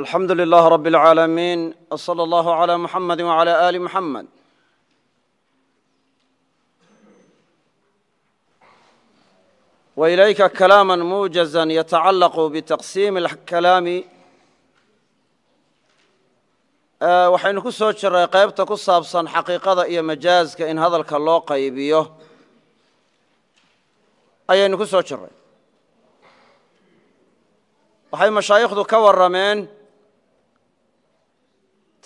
alxamdu lilah rab اlcaalamiin wslى اllah عlى muxamadi wعlى ali muxamed وإilayka kalaama mujaza yatacalaqu btaqsiimi اlkalaami waxaynu ku soo jiray qaybta ku saabsan xaqiiqada iyo majaaska in hadalka loo qaybiyo ayaynu ku soo jiray waxay mashaayikhdu ka warrameen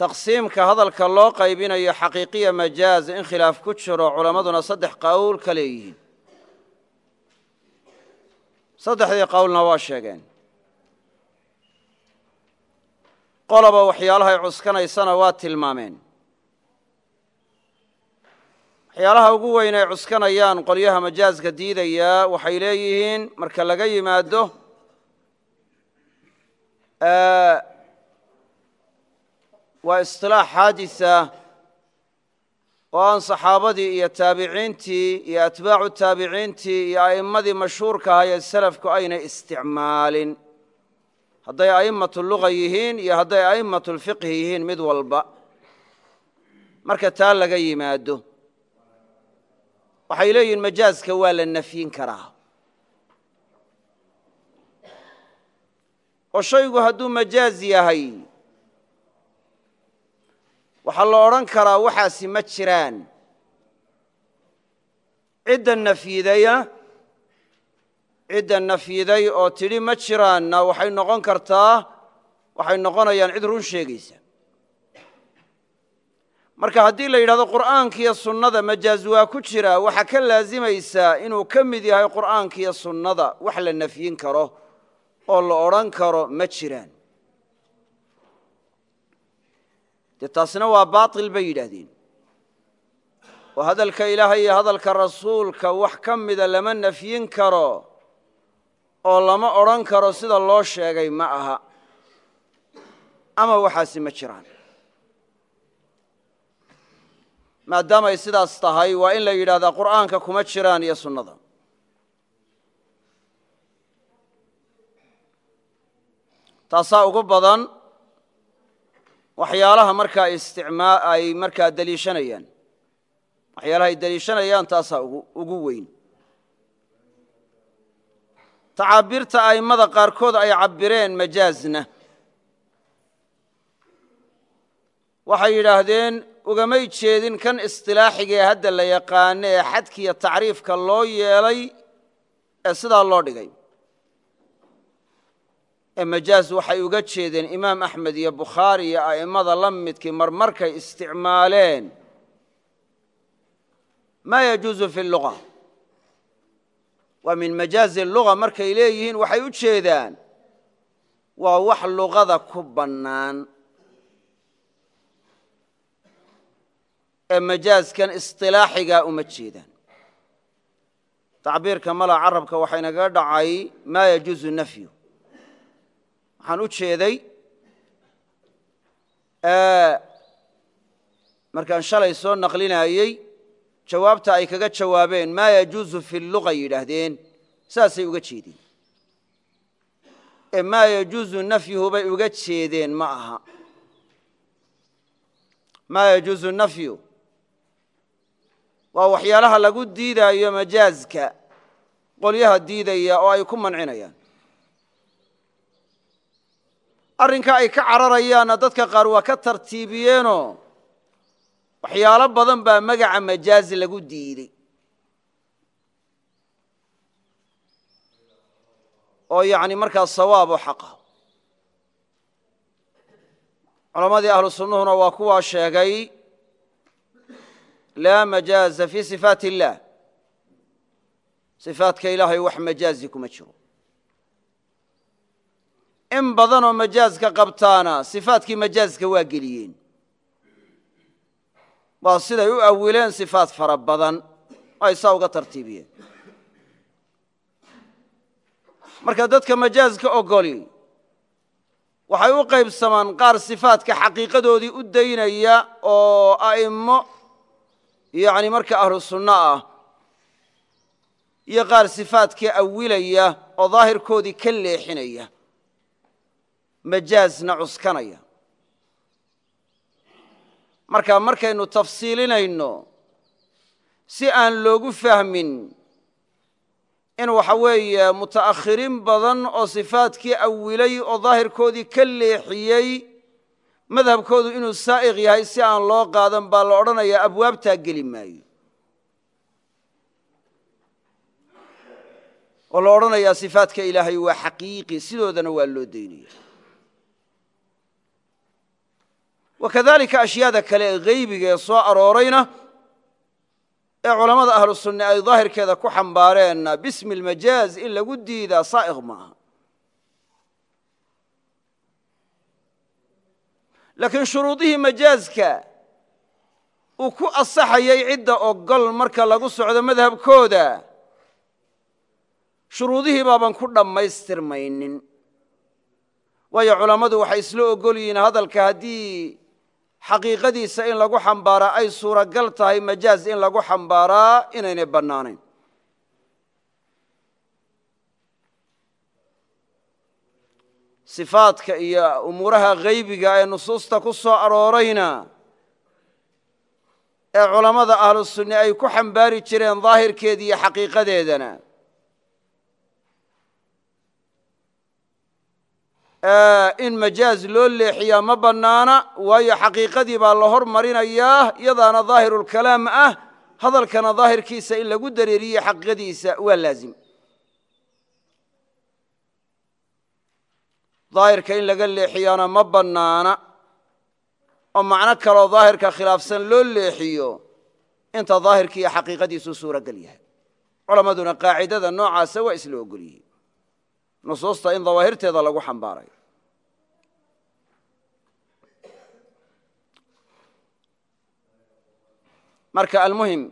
taqsiimka hadalka loo qaybinayo xaqiiqiya majaaz in khilaaf ku jiro culammaduna saddex qowl ka leeyihiin. Saddexdii qowlna waa sheegeen. Qoloba waxyaalahay cuskanaysana waa tilmaameen. Waxyaalaha ugu weyn ay cuskanayaan qolyaha majaaska diidayaa waxay leeyihiin marka laga yimaado waa isilaax xaadisa oo aan saxaabadii iyo taabiciintii iyo atbaacu taabiciintii iyo a'immadii mashhuurka ahaa ee selafku aynay isticmaalin. Hadday a'immatu luga yihiin iyo hadday a'immatu lfiqhi yihiin mid walba. Marka taa laga yimaado waxay leeyihiin majaaska waa la nafyin karaa. Oo shaygu hadduu majaaz yahay waxaa la odhan karaa waxaasi ma jiraan. Cidda nafyidaya cidda nafyiday oo tidhi ma jiraanna waxay noqon kartaa waxay noqonayaan cid run sheegaysa. Marka haddii la yidhahdo qur'aanka iyo sunnada majaaz waa ku jira. Waxaa ka laazimaysaa inuu ka mid yahay qur'aanka iyo sunnada. Wax la nafyin karo oo la odhan karo ma jiraan dee taasina waa baatil bay yidhaahdeen. Oo hadalka ilaahay iyo hadalka rasuulka wax ka mida lama nafyin karo oo lama odhan karo sida loo sheegay ma aha. Ama waxaasi ma jiraan. Maadaamay sidaas tahay waa in la yidhahdaa qur'aanka kuma jiraan iyo sunnada. Taasaa ugu badan waxyaalaha markaa ay markaa deliishanayaan waxyaalaha ay deliishanayaan taasaa ugu weyn. Tacaabiirta a'immada qaarkood ay cabbireen majaazna. Waxay yidhaahdeen ugamay jeedin kan istilaaxiga ee hadda la yaqaano ee xadkiiyo tacriifka loo yeelay ee sidaa loo dhigay majaaz waxay uga jeedeen imaam axmed iyo bukhaari iyo a'immada la midkii marmarkay isticmaaleen. Maa yajuusu fi luga waa min majaazi luga markay leeyihiin waxay u jeedaan waa wax luqada ku bannaan. Ee majaazkan isilaaxigaa uma jeedaan. Tacbiirka mala carabka waxaynagaga dhacay maa yajuuzu nafyu waxaan u jeeday markaan shalay soo naqlinayey jawaabta ay kaga jawaabeen maa yajuuzu fi luga yidhaahdeen. Saasay uga jeedeen. Ee maa yajuuzu nafyuhu bay uga jeedeen ma aha. Maa yajuuzu nafyu waa waxyaalaha lagu diidaayo majaazka qolyaha diidaya oo ay ku mancinayaan arrinka ay ka cararayaanna dadka qaar waa ka tartiibiyeenoo waxyaalo badan baa magaca majaazi lagu diiday. oo yacni markaa sawaab oo xaqa. culammadii ahlu sunnuhuna waa kuwaa sheegay laa majaaza fii sifaati illaah sifaatka ilaahay wax majaazi kuma jiro in badanoo majaaska qabtaana sifaatkii majaaska waa geliyeen waa siday u awileen sifaat fara badan ay saa uga tartiibiyeen. Marka dadka majaaska ogoli waxay u qaybsamaan qaar sifaatka xaqiiqadoodii u daynaya oo a'immo yacni marka ahlu sunno ah iyo qaar sifaatkii awilaya oo daahirkoodii ka leexinaya majaazna cuskanaya. Marka markaynu tafsiilinayno si aan loogu fahmin in waxa weeye muta'akhiriin badan oo sifaadkii awilay oo daahirkoodii ka leexiyey madhabkoodu inuu saa'iq yahay si aan loo qaadan baa la odhanayaa abwaabtaa geli maayo. Oo la odhanayaa sifaadka ilaahay waa xaqiiqi sidoodana waa loo daynaya wakadalika ashyaada kale ee haybiga ee soo aroorayna ee culammada ahlu sunne ay daahirkeeda ku xambaareenna bismi almajaaz in lagu diidaa saa'iq maaha. Laakiin shuruudihii majaazka uu ku asaxayay cidda ogol marka lagu socdo madhabkooda shuruudihii baaban ku dhammaystirmaynin. Waayo culammadu waxay isla ogol yihiin hadalka xaqiiqadiisa in lagu xambaaraa ay suuragal tahay majaaz in lagu xambaaraa inaynay bannaanayn. Sifaadka iyo umuuraha haybiga ee nusuusta ku soo aroorayna ee culammada ahlu sunne ay ku xambaari jireen daahirkeeda iyo xaqiiqadeedana in majaaz loo leexiyaa ma bannaana waayo xaqiiqadii baa la hor marinayaa iyadaana daahirulkalaam ah hadalkana daahirkiisa in lagu dareeriye xaqiiqadiisa waa laazim. Daahirka in laga leexiyaana ma bannaana oo macno kaloo daahirka khilaafsan loo leexiyo inta daahirki iyo xaqiiqadiisu suurogel yahay. Culammaduna qaacidada noocaasa waa isla ogol yihiin nusuusta in dawaahirteeda lagu xambaarayo marka almuhim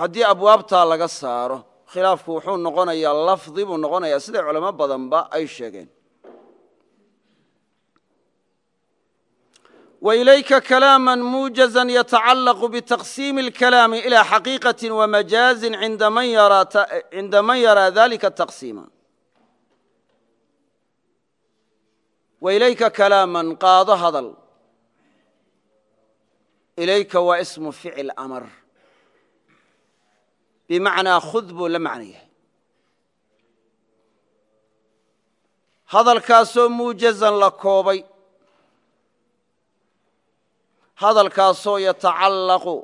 haddii abwaabtaa laga saaro khilaafku wuxuu noqonayaa lafdi buu noqonayaa siday culamo badanba ay sheegeen وإlayka كلاama mujaزa yتacalaq bتaqsiim الكalaam إilى xaqiiqaة وmajaazi cinda man yarىa dalika التaqsiima وإlayka كalaama qaado hadal ilayka waa ismu ficil amar bimacnaa khud buu la macno yahay hadalkaasoo muujazan la koobay hadalkaasoo yatacallaqu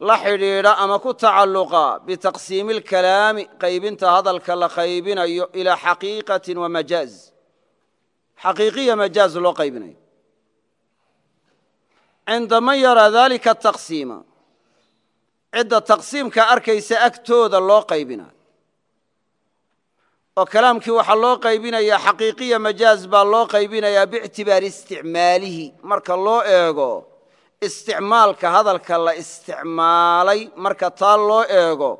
la xidhiidha ama ku tacalluqa bitaqsiimi اlkalaami qaybinta hadalka la qaybinayo ilaa xaqiiqatin wa majaaz. Xaqiiqiya majaaz loo qaybinayo. Cinda man yaraa dalika taqsiima cidda taqsiimka arkaysa agtooda loo qaybinayo oo kalaamkii waxaa loo qaybinayaa xaqiiqiya majaaz baa loo qaybinayaa biictibaari isticmaalihi. Marka loo eego isticmaalka hadalka la isticmaalay marka taa loo eego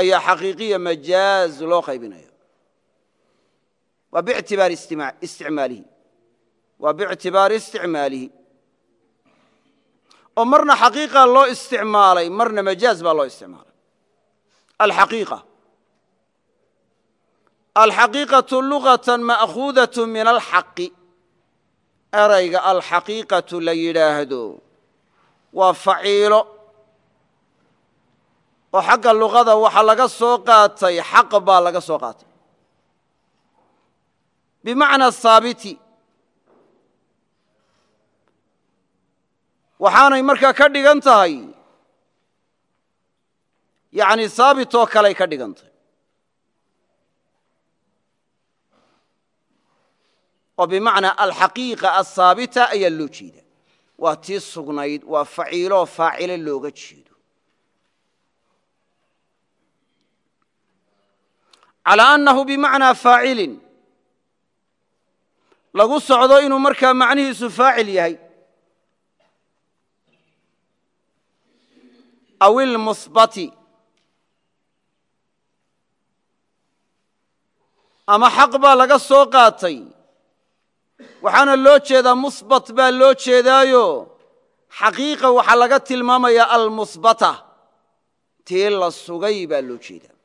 ayaa xaqiiqiya majaaz loo qaybinaya waa biictibaari isticmaalihi. Waa biictibaari isticmaalihi. Oo marna xaqiiqa loo isticmaalay marna majaaz baa loo isticmaalay alxaqiiqaةu lugaةa ma'khuudaة min alxaqi erayga alxaqiiqatu la yidhaahdo waa faciilo oo xagga luqada waxa laga soo qaatay xaq baa laga soo qaatay bimacnaa haabiti waxaanay markaa ka dhigan tahay yani haabit oo kaley ka dhigan tahay oo bimacnaa alxaqiiqa ahaabita ayaa loo jeeda waa tii sugnayd waa faciiloo faacile looga jeedo. Calى annahu bimacnaa faacilin. Lagu socdo inuu markaa macnihiisu faacil yahay. Aw ilmuhbati ama xaq baa laga soo qaatay waxaana loo jeedaa musbat baa loo jeedaayo. Xaqiiqa waxaa laga tilmaamayaa almusbata. Tii la sugay baa loo jeedaa.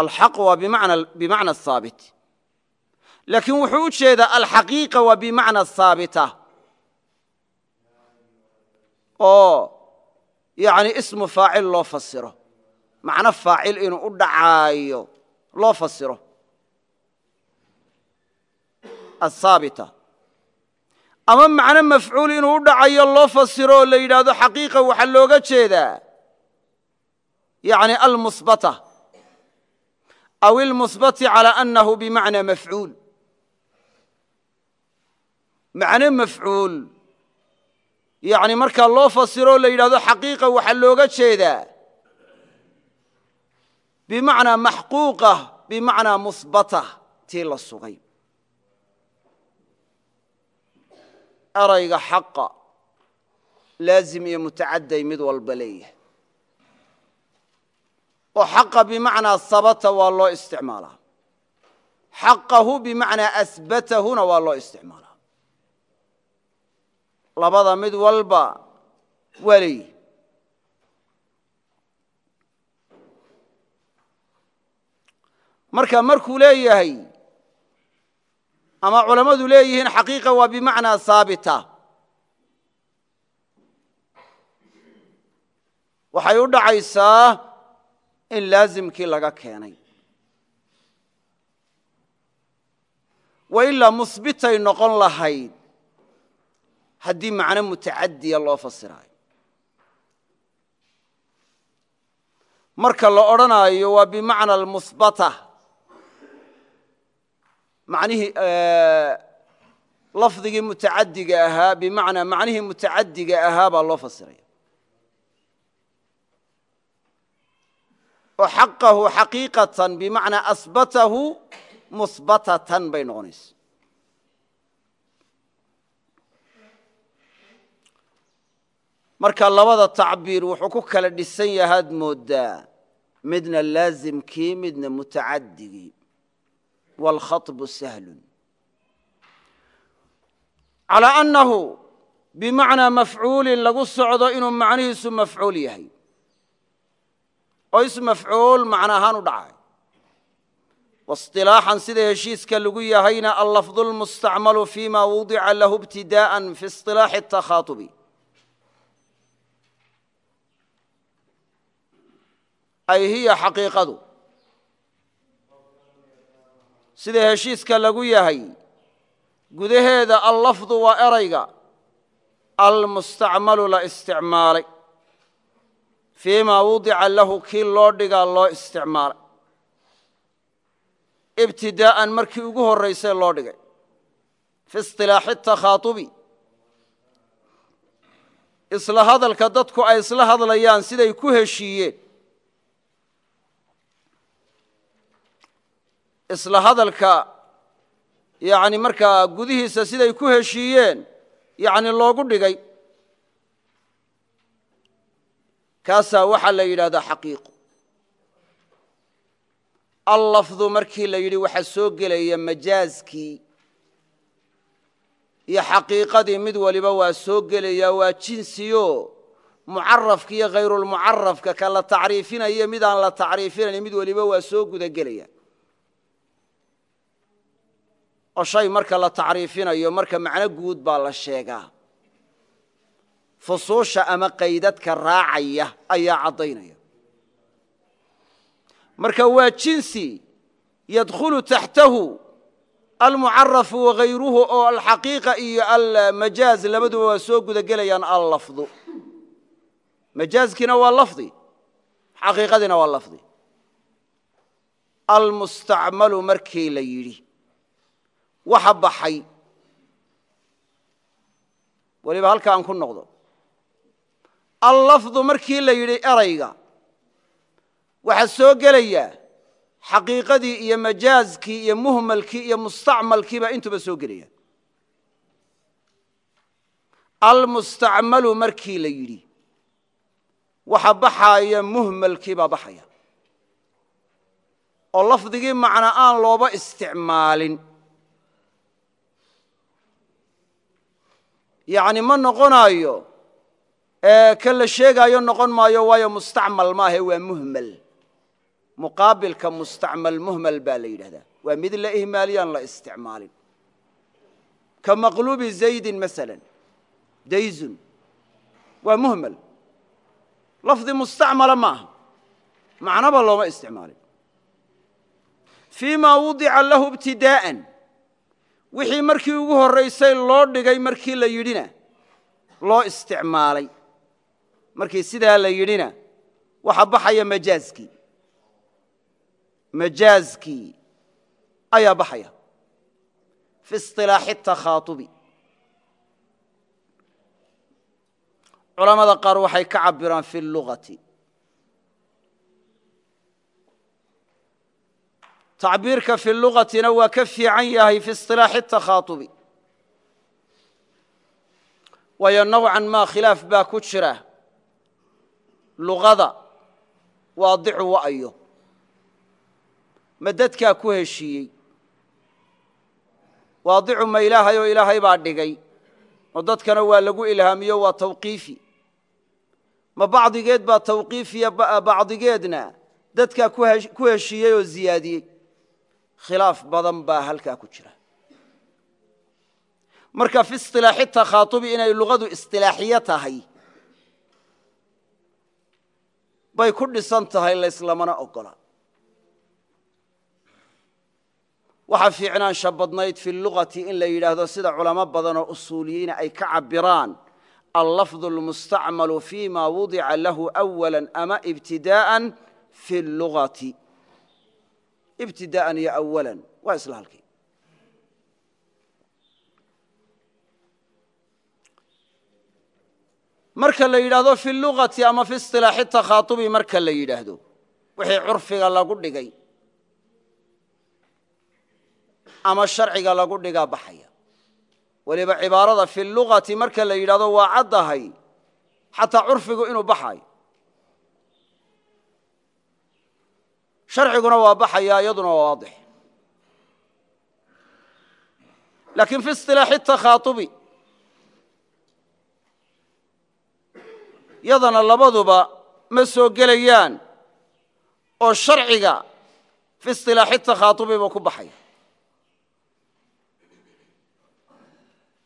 Alxaq waa bimacna haabit laakiin wuxuu u jeedaa alxaqiiqa waa bimacna haabita oo yani ismu faacil loo fasiro macno faacil inuu u dhacaayo loo fasiro. Ahaabita ama macno mafcuul inuu u dhacayo loo fasiro oo la yidhaahdo xaqiiqa waxaa looga jeedaa. Yani almusbata. Aw ilmusbati calى anahu bimacna mafcuul. Macno mafcuul. Yani markaa loo fasiro o la yidhahdo xaqiiqa waxaa looga jeedaa bimacnaa maxquuqa bimacnaa musbata tii la sugay. Erayga xaqa laazim iyo mutacadday mid walba leeyahay oo xaqa bimacnaa sabata waa loo isticmaalaa. Xaqahu bimacnaa asbatahuna waa loo isticmaalaa. Labada mid walba waa leeyihi marka markuu leeyahay ama culammadu leeyihiin xaqiiqa waa bimacnaa haabita waxay u dhacaysaa in laazimkii laga keenay. Wa ilaa musbitay noqon lahayd haddii macno mutacadiya loo fasiraayo. Marka la odhanaayo waa bimacna almusbata manihii lafdigii mutacadiga ahaa bimacnaa macnihii mutacadiga ahaa baa loo fasiraya. Oo xaqahu xaqiiqatan bimacnaa asbatahu musbatatan bay noqonaysa. Marka labada tacbiir wuxuu ku kala dhisan yahaad moodaa midna laazimkii midna mutacadigii wاlkhaطbu sahlun calىa annahu bimacnaa mafcuulin lagu socdo inuu macnihiisu mafcuul yahay oo is mafcuul macno ahaan u dhacay waاصطilaaxan sida heshiiska lagu yahayna allafظu اlmustacmalu fima wudica lahu ibtidaءa fi اصطilaaxi الtakhaطubi ay hiya xaqiiqadu sida heshiiska lagu yahay. Gudaheeda allafdu waa erayga. Almustacmalu la isticmaalay. Fii ma wudica lahu kii loo dhigaa loo isticmaalay. Ibtidaa'an markii ugu horraysay loo dhigay. Fi isilaaxi takhaatubi. Isla hadalka dadku ay isla hadlayaan siday ku heshiiyeen isla hadalka yani markaa gudihiisa siday ku heshiiyeen yani loogu dhigay. Kaasaa waxaa la yidhahdaa xaqiiqo allafdu markii la yidhi waxaa soo gelaya majaazkii iyo xaqiiqadii mid waliba waa soo gelaya waa jinsiyo mucarafka iyo hayrulmucarafka ka la tacriifinayo midaan la tacriifinayn mid waliba waa soo guda gelaya oo shay marka la tacriifinayo marka macno guud baa la sheegaa. Fusuusha ama qaydadka raacaya ayaa caddaynaya. Marka waa jinsi yadkhulu taxtahu almucarafu wagayruhu oo alxaqiiqa iyo almajaaz labaduba waa soo guda gelayaan allafdu. Majaazkiina waa lafdi xaqiiqadiina waa lafdi. Almustacmalu markii la yidhi waxa baxay. Weliba halka aan ku noqdo. Allafdu markii la yidhi erayga waxaa soo gelaya xaqiiqadii iyo majaazkii iyo muhmalkii iyo mustacmalkiibaa intuba soo gelaya. Almustacmalu markii la yidhi waxa baxaaya muhmalkii baa baxaya. Oo lafdigii macna aan looba isticmaalin yani ma noqonaayo ka la sheegaayo noqon maayo waayo mustacmal maahe waa muhmal. Muqaabilka mustacmal muhmal baa la yidhahdaa. Waa mid la ihmaaliyaan la isticmaalin. Ka maqluubi zaydin masala dayzun waa muhmal. Lafdi mustacmala ma macnaba looma isticmaalin. Fii wudica lahu ibtidaa'an wixii markii ugu horraysay loo dhigay markii la yidhina loo isticmaalay. Markii sidaa la yidhina waxa baxaya majaazkii majaazkii ayaa baxaya. Fi isilaaxi takhaaubi culamada qaar waxay ka cabiraan fi lugati tacbiirka fi lugatina waa ka fiican yahay fi isilaaxi takhaaubi waayo nowcan maa khilaaf baa ku jira. Luqada waadicu wa'ayo ma dadkaa ku heshiiyey? Waadicu ma ilaahay oo ilaahay baa dhigay. Oo dadkana waa lagu ilhaamiyo waa tawqiifi. Ma bacdigeed baa tawqiifiya bacdigeedna dadkaa ku heshiiyey oo ziyaadiyey khilaaf badan baa halkaa ku jira marka fi isilaaxi takhaaubi inay luqadu istilaaxiyo tahay bay ku dhisan tahay layslamana ogola waxaa fiicnaansha badnayd fi lugati in la yidhaahdo sida culamo badanoo usuuliyiina ay ka cabiraan allafظu اlmustacmalu fi ma wudica lahu أwala ama ibtidaءa fi اlugati ibtidaءan iyo awala waa isla halkii. Marka la yidhaahdo fi lugati ama fi isilaaxi takhaaubi marka la yidhaahdo wixii curfiga lagu dhigay ama sharciga lagu dhigaa baxaya. Weliba cibaarada fi lugati marka la yidhahdo waa caddahay xataa curfigu inuu baxayo sharciguna waa baxaya iyaduna waa waadix. Laakiin fi isilaaxi takhaaubi yadana labaduba ma soo gelayaan oo sharciga fi isilaaxi takhaaubi buu ku baxaya.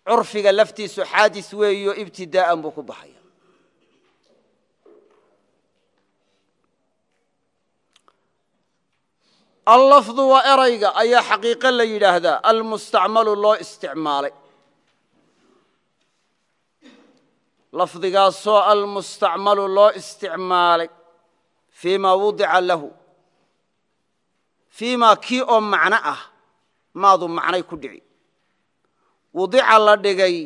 Curfiga laftiisu xaadis weeyo ibtidaa'an buu ku baxaya allafdu waa erayga ayaa xaqiiqo la yidhaahdaa almustacmalu loo isticmaalay. Lafdigaasoo almustacmalu loo isticmaalay fii ma wudica lahu. Fii ma kii oo macno ah maadu macnay ku dhici wudica la dhigay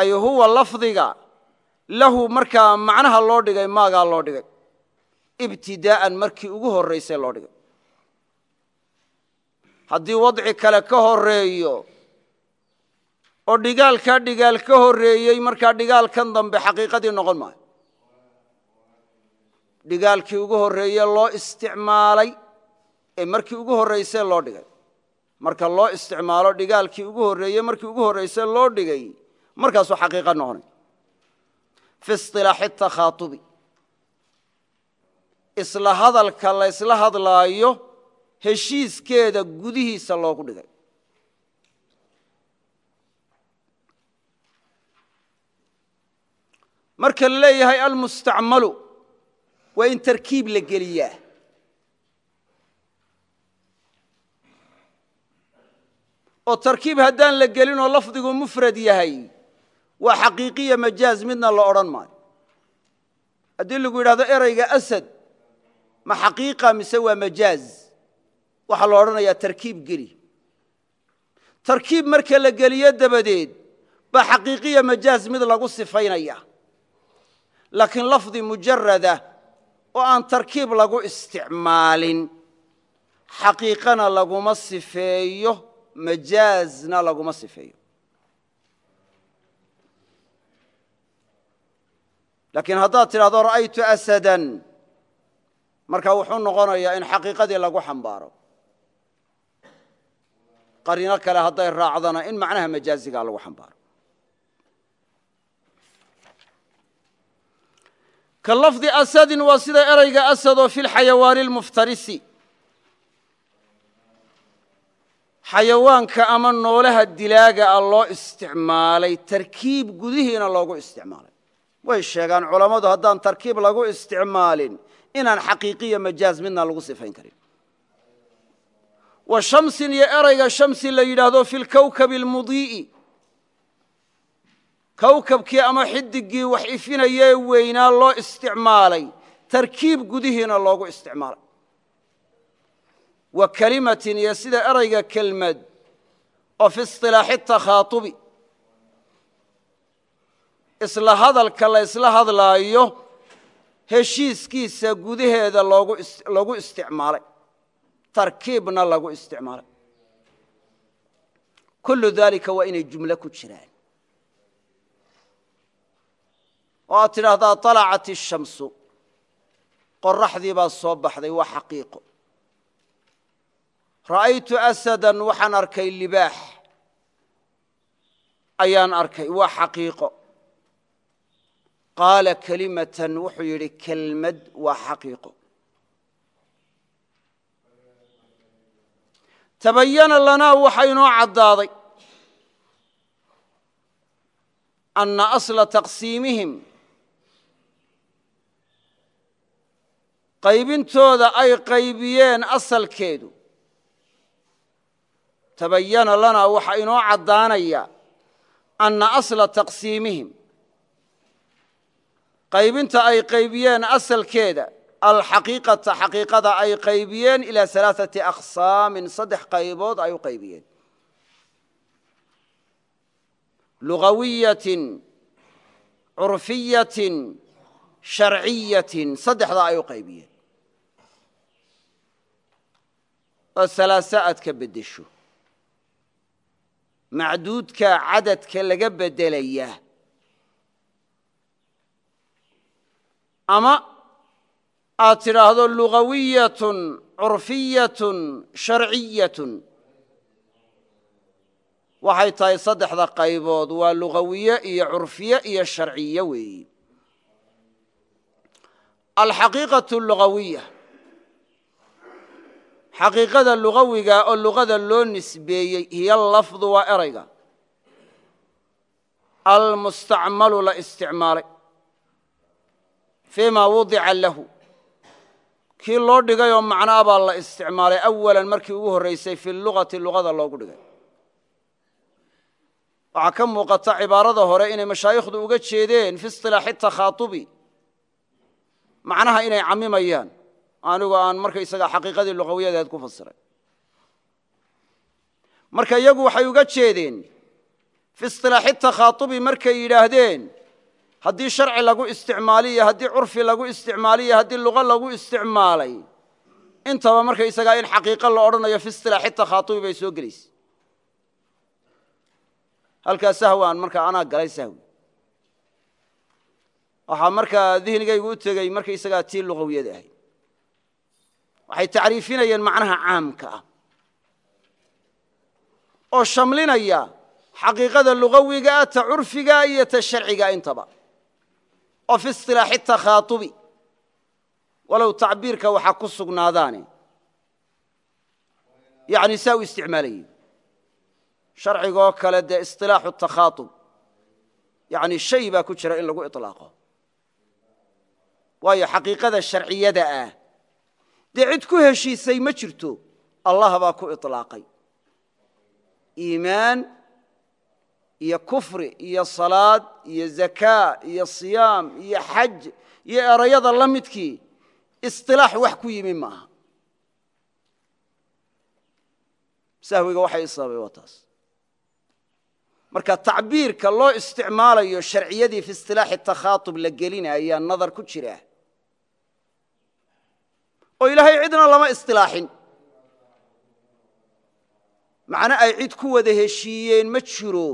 ay huwa lafdiga lahu markaa macnaha loo dhigay maagaa loo dhigay? Ibtidaa'an markii ugu horraysay loo dhigay haddii wadci kale ka horeeyo oo dhigaalkaa dhigaal ka horreeyey markaa dhigaalkan dambe xaqiiqadii noqon maayo. Dhigaalkii ugu horreeye loo isticmaalay ee markii ugu horraysee loo dhigay. Marka loo isticmaalo dhigaalkii ugu horreeye markii ugu horrayse loo dhigay markaasuu xaqiiqa noqonay. Fi isilaaxi takhaaubi isla hadalka la ysla hadlaayo heshiiskeeda gudihiisa loogu dhigay. Marka la leeyahay almustacmalu waa in tarkiib la geliyaa. Oo tarkiib haddaan la gelinoo lafdigu mufrad yahay waa xaqiiqiya majaaz midna la odhan maayo. Haddii lagu yidhahdo erayga asad ma xaqiiqa mise waa majaaz waxaa la odhanayaa tarkiib geli. Tarkiib marka la geliyo dabadeed baa xaqiiqiya majaaz mid lagu sifaynaya laakiin lafdi mujarada oo aan tarkiib lagu isticmaalin xaqiiqana laguma sifeeyo majaazna laguma sifeeyo. Laakiin haddaad tidhahdo ra'aytu asadan marka wuxuu noqonayaa in xaqiiqadii lagu xambaaro qariino kale hadday raacdana in macnaha majaazigaa lagu xambaaro. Ka lafdi asadin waa sida erayga asad oo fi lxayawaani lmuftarisi. Xayawaanka ama noolaha dilaaga ah loo isticmaalay tarkiib gudihiina loogu isticmaalay. Way sheegaan culammadu haddaan tarkiib lagu isticmaalin inaan xaqiiqiya majaaz midna lagu sifayn karin wa shamsin iyo erayga shamsi la yidhaahdo fi lkawkabi almudii'i kawkabkii ama xidigii wax ifinayee weynaa loo isticmaalay tarkiib gudihiina loogu isticmaalay. Wa kelimatin iyo sida erayga kelmad oo fi isilaaxi takhaatubi. Isla hadalka la ysla hadlaayo heshiiskiisa gudaheeda loogu isticmaalay tarkiibna lagu isticmaalay kullu daalika waa inay jumlo ku jiraan oo aad tidhaahdaa طalacat الshamsu qoraxdii baa soo baxday waa xaqiiqo ra'aytu asada waxaan arkay libaax ayaan arkay waa xaqiiqo qaala kelimatan wuxuu yidhi kelmad waa xaqiiqo Tabayana lanaa waxa inoo caddaaday anna asla taqsiimihim qaybintooda ay qaybiyeen asalkeedu. Tabayana lanaa waxa inoo caddaanaya anna asla taqsiimihim. Qaybinta ay qaybiyeen asalkeeda alxaqiiqata xaqiiqada ay qaybiyeen ilaa alaaثati aqsaamin saddex qaybood ay u qaybiyeen. Lugawiyatin curfiyatin sharciyatin saddexdaa ay u qaybiyeen. Oo salaasa aad ka beddesho. Macduudka cadadka laga beddelaya ama aad tidhaahdo lugawiyatun curfiyatun sharciyatun. Waxay tahay saddexda qaybood waa lugawiye iyo curfiye iyo sharciye weeyi. Alxaqiiqaة lugawiya xaqiiqada lugawiga oo luqada loo nisbeeyey hiyo lafdu waa erayga. Almustacmalu la isticmaalay. Fii ma wudica lahu kii loo dhigay oo macnaa baa la isticmaalay awalan markii ugu horraysay fi lugati luqada loogu dhigay. Waxaa ka muuqata cibaarada hore inay mashaayikhdu uga jeedeen fi isilaaxi takhaatubi macnaha inay camimayaan. Anigu aan markaysaga xaqiiqadii luqawiyadeed ku fasiray. Marka iyagu waxay uga jeedeen fi isilaaxi takhaatubi markay yidhaahdeen haddii sharci lagu isticmaaliyo haddii curfi lagu isticmaaliyo haddii luqo lagu isticmaalay intaba markaysagaa in xaqiiqo la odhanayo fi takhaatubi bay soo gelaysa. Halkaa sahwan markaa anaa galay sahwi waxaa markaa dihnigaygu u tegey markaysagaa tii luqawiyada ahayd. Waxay tacriifinayeen macnaha caamka ah. Oo shamlinaya xaqiiqada lugawiga ah ta curfiga iyo ta sharciga intaba oo fi isilaaxi takhaatubi. Walow tacbiirka waxaa ku sugnaadaane yani saa u isticmaalayey sharcigoo kale dee isilaaxu takhaatub. Yani shay baa ku jira in lagu iطlaaqo waayo xaqiiqada sharciyada ah. Dee cid ku heshiisay ma jirto. Allah baa ku iطlaaqay iimaan iyo kufri iyo salaad iyo zakaa iyo siyaam iyo xaj iyo erayada la midkii isilaax wax ku yimi maaha. Sahwiga waxay isababay waa taas. Marka tacbiirka loo isticmaalayo sharciyadii fi isilaaxi takhaatub la gelinaya nadar ku jira. Oo ilaahay cidna lama isilaaxin macno ay cid ku wada heshiiyeen ma jiro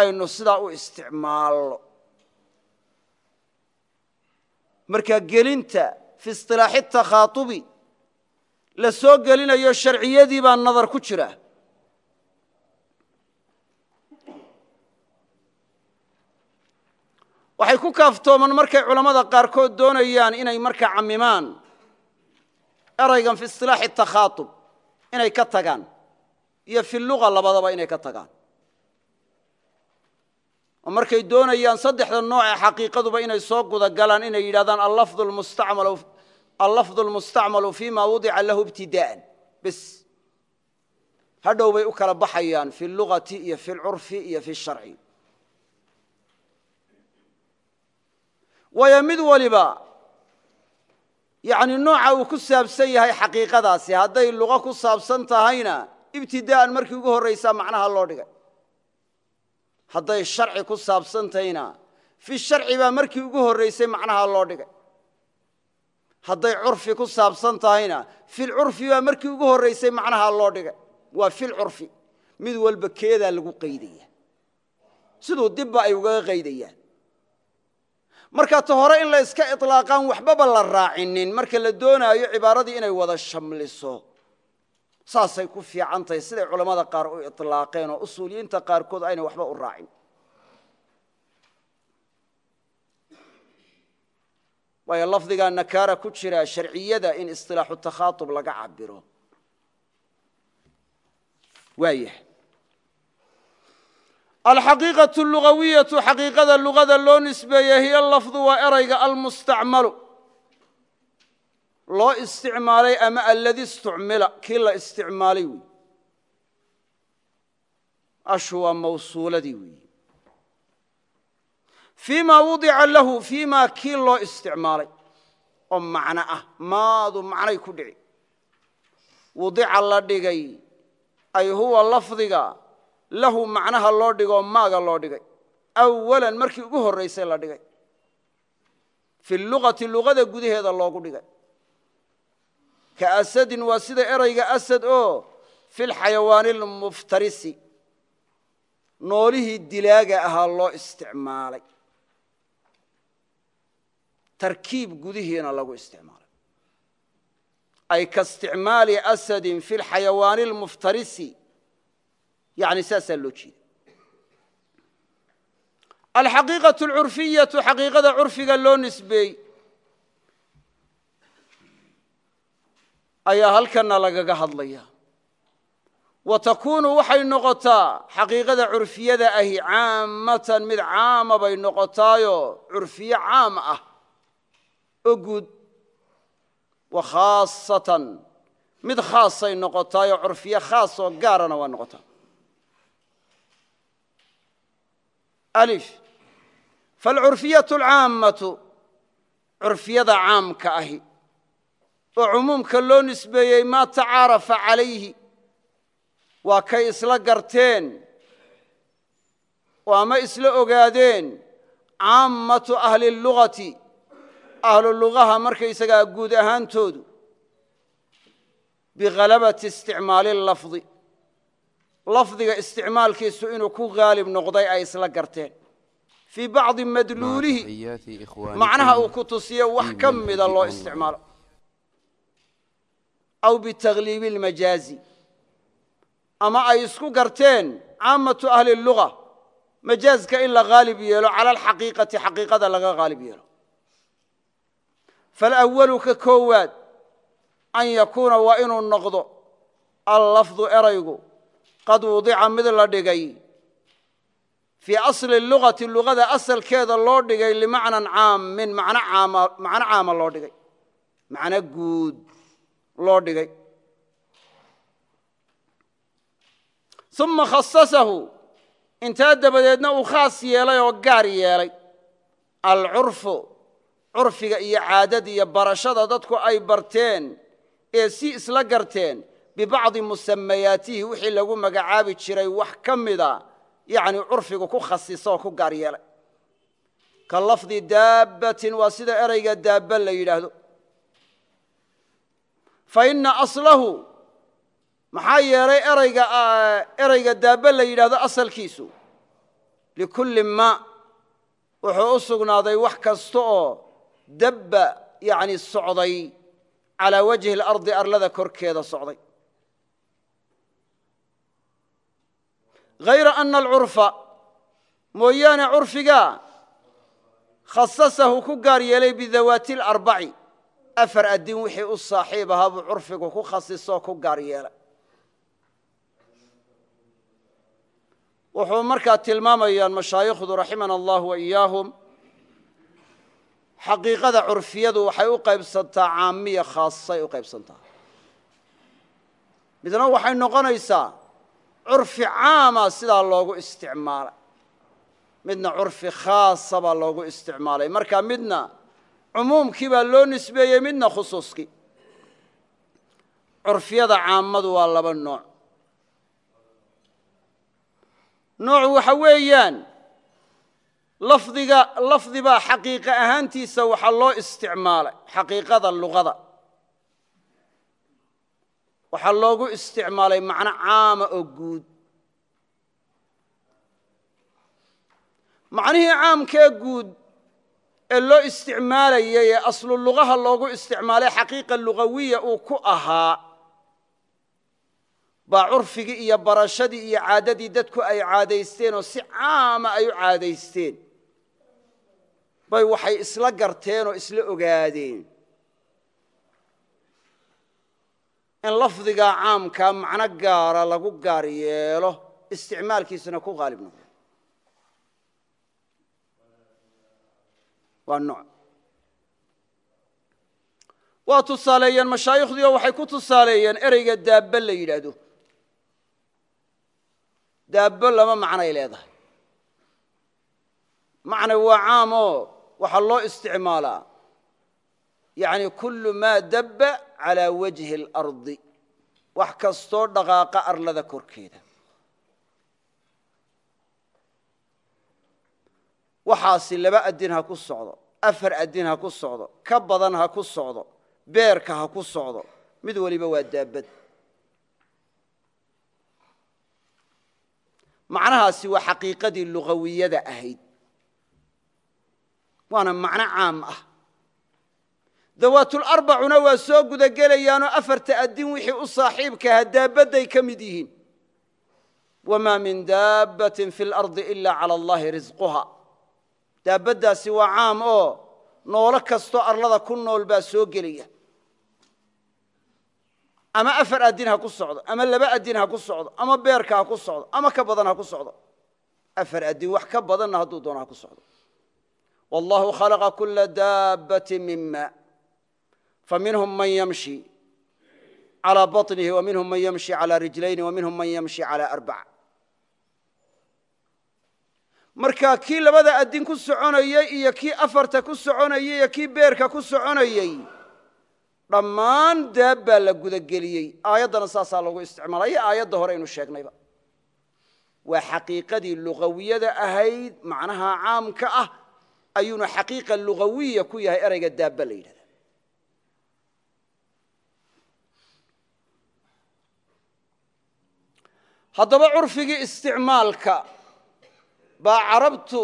aynu sidaa u isticmaalno. Marka gelinta fi isilaaxi takhaatubi la soo gelinayo sharciyadii baa nadar ku jira. Waxay ku kaaftooman markay culammada qaarkood doonayaan inay markaa cammimaan eraygan fi isilaaxi takhaaub inay ka tagaan iyo fi luga labadaba inay ka tagaan markay doonayaan saddexda nooc ee xaqiiqaduba inay soo guda galaan inay yidhahdaan allafdu lmustacmalu fima wudica lahu ibtidaa'an bes. Hadhow bay u kala baxayaan fi lugati iyo fi lcurfi iyo fi sharci. Waayo mid waliba yani nooca uu ku saabsan yahay xaqiiqadaasi hadday luqo ku saabsan tahayna ibtidaa'an markii ugu horraysaa macnaha loo dhigay hadday sharci ku saabsan tahayna fi sharci baa markii ugu horraysay macnaha loo dhigay. Hadday curfi ku saabsan tahayna filcurfi baa markii ugu horraysay macnaha loo dhigay. Waa filcurfi mid walba keedaa lagu qaydaya. Siduu dibba ay ugaga qaydayaan. Marka ta hore in la iska ilaaqaan waxbaba la raacinin. Marka la doonaayo cibaaradii inay wada shamliso saasay ku fiican tahay siday culammada qaar u ilaaqeen oo usuuliyiinta qaarkood ayna waxba u raacin. Waayo lafdigaa nakaara ku jira sharciyada in isilaaxu takhaaub laga cabiro waayah alxaqiiqaةu lugawiyatu xaqiiqada lugada loo nisbeeye hiyo lafdu waa erayga almustacmalu loo isticmaalay ama aladi istucmila kii la isticmaalay wey ashu waa mawsuuladii weyi fii ma wudica lahu fii kii loo isticmaalay oo macno ah maadu macnay ku dhici. Wudica la dhigay ay huwa lafdiga lahu macnaha loo dhigoo maaga loo dhigay. Awalan markii ugu horraysay la dhigay. Fi lugati lugada gudaheeda loogu dhigay ka asadin waa sida erayga asad oo fi lxayawaani lmuftarisi noolihii dilaaga ahaa loo isticmaalay tarkiib gudihiina lagu isticmaalay ay ka isticmaali asadin fi lxayawaani lmuftarisi yani saasaa loo jeeda alxaqiiqaة اlcurfiyatu xaqiiqada curfiga loo nisbeey ayaa halkana lagaga hadlaya wa takunu waxay noqotaa xaqiiqada curfiyada ahi caamatan mid caama bay noqotaayo curfiye caam ah. Oo guud wa khaasatan mid khaasay noqotaayo curfiye khaas oo gaarana waa noqotaa. Falcurfiyaة alcaammatu curfiyada caamka ahi oo cumuumka loo nisbeeyey maa tacaarafa calayhi. Waa kay isla garteen. Oo ama isla ogaadeen. Caammatu ahli اlugati ahlu lugaha markaysagaa guud ahaantoodu. Bikhalabati isticmaali lafdi. Lafdiga isticmaalkiisu inuu ku haalib noqday ay isla garteen. Fii bacdi madluulihi. Macnaha uu ku tusiyo wax ka mida loo isticmaalo aw bitakhliibi اlmajaazi ama ay isku garteen caamatu ahli اluga majaazka in la haalib yeelo cala alxaqiiqati xaqiiqada laga haalib yeelo faalawalu ka koowaad an yakuuna waa inuu noqdo allafdu eraygu qad wudica mid la dhigay fii asli lugati lugada asalkeeda loo dhigay limacnan caamin macno caama loo dhigay macno guud loo dhigay uma khasasahu intaa dabadeedna uu khaas yeelay oo gaar yeelay alcurfu curfiga iyo caadada iyo barashada dadku ay barteen ee si isla garteen bibacdi musamayaatihi wixii lagu magacaabi jiray wax ka mida yani curfigu ku khasiso oo ku gaar yeelay ka lafdi daabbatin waa sida erayga daabba la yidhaahdo fa ina aslahu maxaa yeelay erayga daabba la yidhaahdo asalkiisu. Likulli ma wuxuu u sugnaaday wax kasta oo dabba yani socday calaa wajhi اlardi arlada korkeeda socday. Hayra ana alcurfa mooyaane curfiga khasasahu ku gaar yeelay bidawaati alarbaci afar addin wixii u saaxiib ahaa buu curfigu ku khasisoo ku gaar yeelay. Wuxuu markaa tilmaamayaan mashaayikhdu raximana allah wa iyaahum xaqiiqada curfiyadu waxay u qaybsantaa caamiya khaasay u qaybsantaa. Midna waxay noqonaysaa curfi caama sidaa loogu isticmaalay. Midna curfi khaasa baa loogu isticmaalay. Marka midna cumuumkii baa loo nisbeeyey midna khusuuskii. Curfiyada caamadu waa laba nooc. Nooc waxa weeyaan lafdiga lafdibaa xaqiiqa ahaantiisa waxaa loo isticmaalay xaqiiqada luqada. Waxaa loogu isticmaalay macno caama oo guud. Macnihii caamkee guud ee loo isticmaalayay ee aslu lugaha loogu isticmaalay xaqiiqa lugawiya uu ku ahaa baa curfigii iyo barashadii iyo caadadii dadku ay caadaysteen oo si caama ay u caadaysteen. Bay waxay isla garteen oo isla ogaadeen. In lafdigaa caamkaa macno gaara lagu gaar yeelo isticmaalkiisuna ku qaalib noqdo waa nooc. Waa tusaaleeyeen mashaayikhdiio waxay ku tusaaleeyeen ereyga daabbe la yidhaahdo. Daabbo lama macnay leedahay. Macna waa caamoo waxaa loo isticmaalaa. Yani kullu maa dabba calaa wajhi اlardi wax kastoo dhaqaaqa arlada korkeeda. Waxaasi laba adin ha ku socdo afar adin ha ku socdo ka badan ha ku socdo beerka ha ku socdo mid waliba waa daabad. Macnahaasi waa xaqiiqadii lugawiyada ahayd. Waana macno caam ah. Dawaatularbacuna waa soo gudagelayaanoo afarta addin wixii u saaxiibkaha daabadday ka mid yihiin. Wamaa min daabbatin fi lardi ila cala allahi risquha daabaddaasi waa caam oo noolo kastoo arlada ku nool baa soo gelaya ama afar addin ha ku socdo ama laba addin ha ku socdo ama beerka ha ku socdo ama ka badan ha ku socdo afar addin wax ka badanna hadduu doono ha ku socdo wallahu khalaqa kula daabati min ma faminhum man yamshi calى baطnihi waminhum man yamshi calى rijlayni waminhum man yamshi calى arbac marka kii labada addin ku soconayey iyo kii afarta ku soconayey iyo kii beerka ku soconayey dhammaan daab baa la gudageliyey. Aayaddana saasaa lagu isticmaalay aayadda hore aynu sheegnayba. Waa xaqiiqadii lugawiyada ahayd macnaha caamka ah ayuuna xaqiiqa lugawiya ku yahay ereyga daabba la yidhahda haddaba curfigii isticmaalka baa carabtu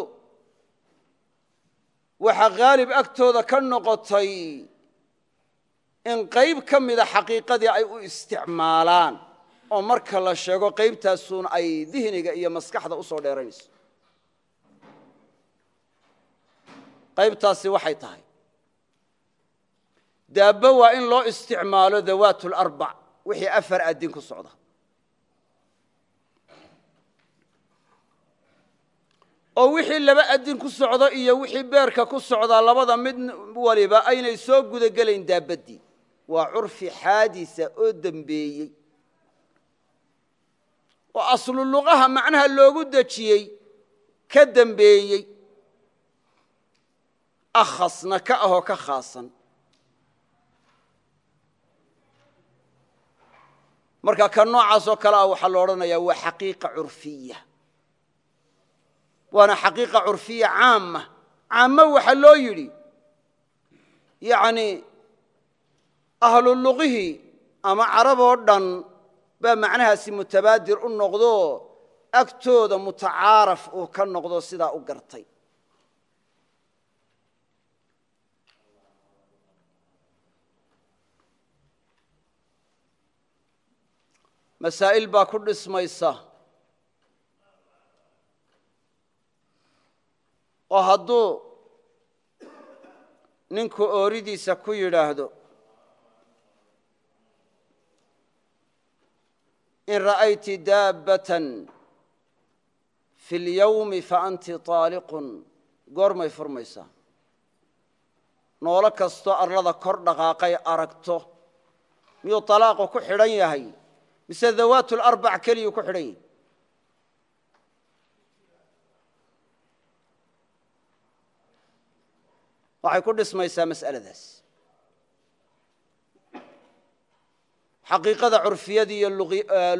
waxa haalib agtooda ka noqotay in qayb ka mida xaqiiqadii ay u isticmaalaan oo marka la sheego qaybtaasuun ay dihniga iyo maskaxda u soo dheeranayso qaybtaasi waxay tahay. Daabbo waa in loo isticmaalo dawaat larbac wixii afar addin ku socda oo wixii laba addin ku socdo iyo wixii beerka ku socdaa labada mid waliba aynay soo gudagelayn daabaddii waa curfi xaadisa oo dembeeyey oo aslu luqaha macnaha loogu dejiyey ka dembeeyey akhasna ka ahoo ka khaasan. Marka ka noocaas oo kale ah waxaa lo odhanayaa waa xaqiiqa curfiya waana xaqiiqa curfiya caama caamo waxaa loo yidhi yani ahlu luqihii ama carab oo dhan baa macnahaasi mutabaadir u noqdo agtooda mutacaaraf uu ka noqdo sidaa u gartay. Masaa'il ku dhismaysa oo hadduu ninku ooridiisa ku yidhaahdo in ra'ayti daabbatan fi اlyawmi faanti طaaliqun goormay furmaysaa noolo kastoo arlada kor dhaqaaqay aragto miyuu طalaaqu ku xidhan yahay mise dawaat اlarbac keliyuu ku xidhan yahay waxay ku dhismaysaa mas'aladaas. Xaqiiqada curfiyada iyo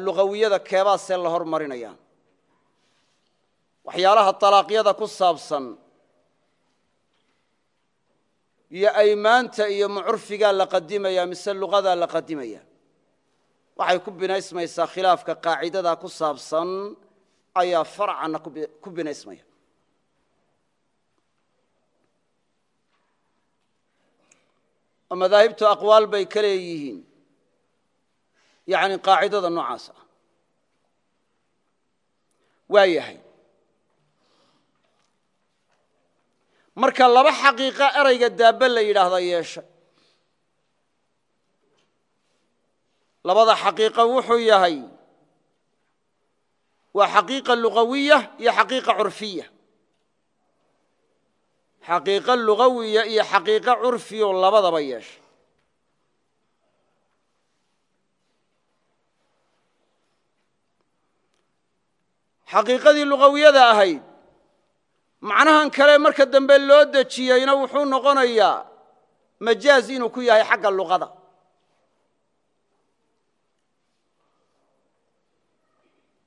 lugawiyada keebaasee la hormarinaya waxyaalaha طalaaqyada ku saabsan iyo aymaanta iyo mucurfigaa la qadimaya mise lugadaa la qadimaya waxay ku binaysmaysaa khilaafka qaacidadaa ku saabsan ayaa farcanna ku binaysmaya oo madaahibtu aqwaal bay ka leeyihiin. Yani qaacidada noocaas ah. Waa yahay. Marka laba xaqiiqa erayga daabbe la yidhaahda yeesha. Labada xaqiiqa wuxuu yahay waa xaqiiqa lugawiya iyo xaqiiqa curfiya xaqiiqo lugawiya iyo xaqiiqo curfiyo labadaba yeesha. Xaqiiqadii lugawiyada ahayd macnahan kale marka dambe loo dejiyeyna wuxuu noqonayaa majaaz inuu ku yahay xagga luqada.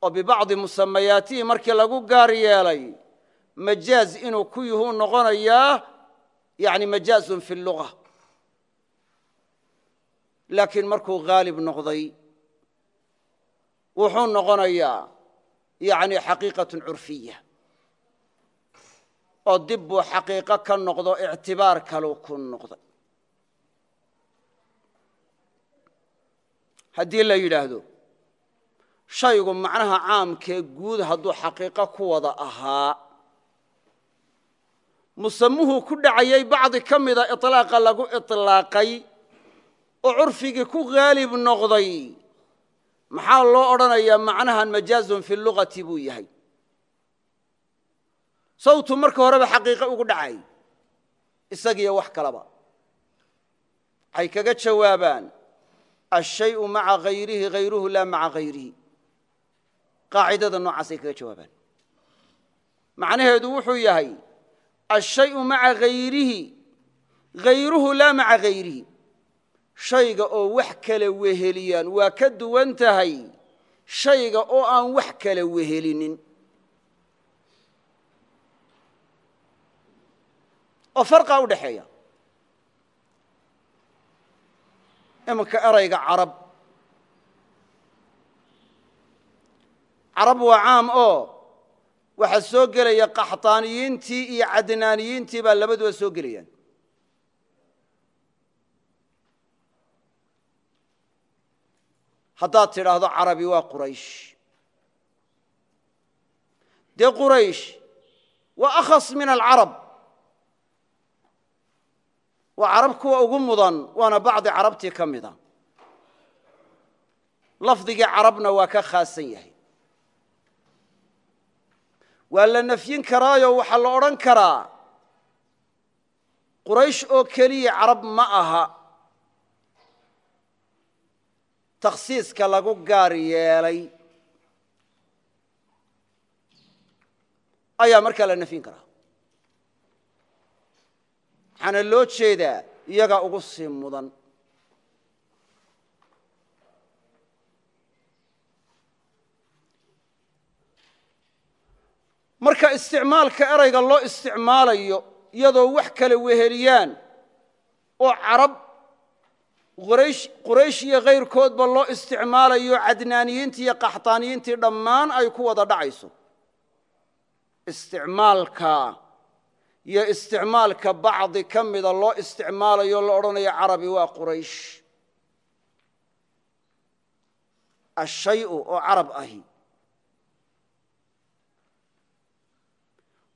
Oo bibacdi musamayaatihi markii lagu gaar yeelay majaaz inuu ku yuhuu noqonayaa yani majaazun fi luga laakiin markuu haalib noqday wuxuu noqonayaa yani xaqiiqatun curfiya. Oo dib buu xaqiiqo ka noqdo ictibaar kaluu ku noqday. Haddii la yidhaahdo shaygu macnaha caamkee guud hadduu xaqiiqo ku wada ahaa musamuhu ku dhacayay bacdi ka mida iطlaaqa lagu iطlaaqay oo curfigii ku haalib noqday. Maxaa loo odhanayaa macnahan majaazun fi lugati buu yahay. Sawtu marka horeba xaqiiqo ugu dhacay. Isagiyo wax kalaba. Waxay kaga jawaabaan ashayu maca hayrihi hayruhu laa maca hayrihi qaacidada noocaasay kaga jawaabaan. Macnaheedu wuxuu yahay ashayu maca hayrihi hayruhu laa maca hayrihi shayga oo wax kala weheliyaan waa ka duwan tahay shayga oo aan wax kala wehelinin oo farqa u dhexeeya iminka erayga carab carab waa caam oo waxaa soo gelaya qaxطaaniyiintii iyo cadnaaniyiintii baa labaduba soo gelayaan. Haddaad tidhaahdo carabi waa quraysh. Dee quraysh waa akhas min alcarab. Waa carab kuwa ugu mudan waana bacdi carabtii ka mida. Lafdigii carabna waa ka khaasan yahay waa la nafyin karaayo waxaa la odhan karaa. Quraysh oo keliya carab ma aha. Takhsiiska lagu gaar yeelay. Ayaa markaa la nafyin karaa. Waxaana loo jeedaa iyagaa ugu sii mudan marka isticmaalka erayga loo isticmaalayo iyadoo wax kala weheliyaan oo carab quraysh iyo kayrkoodba loo isticmaalayo cadnaaniyiintii iyo qaxtaaniyiintii dhammaan ay ku wada dhacayso. Isticmaalka iyo isticmaalka bacdi ka mida loo isticmaalayo la odhanayo carabi waa quraysh. Ashayu oo carab ahi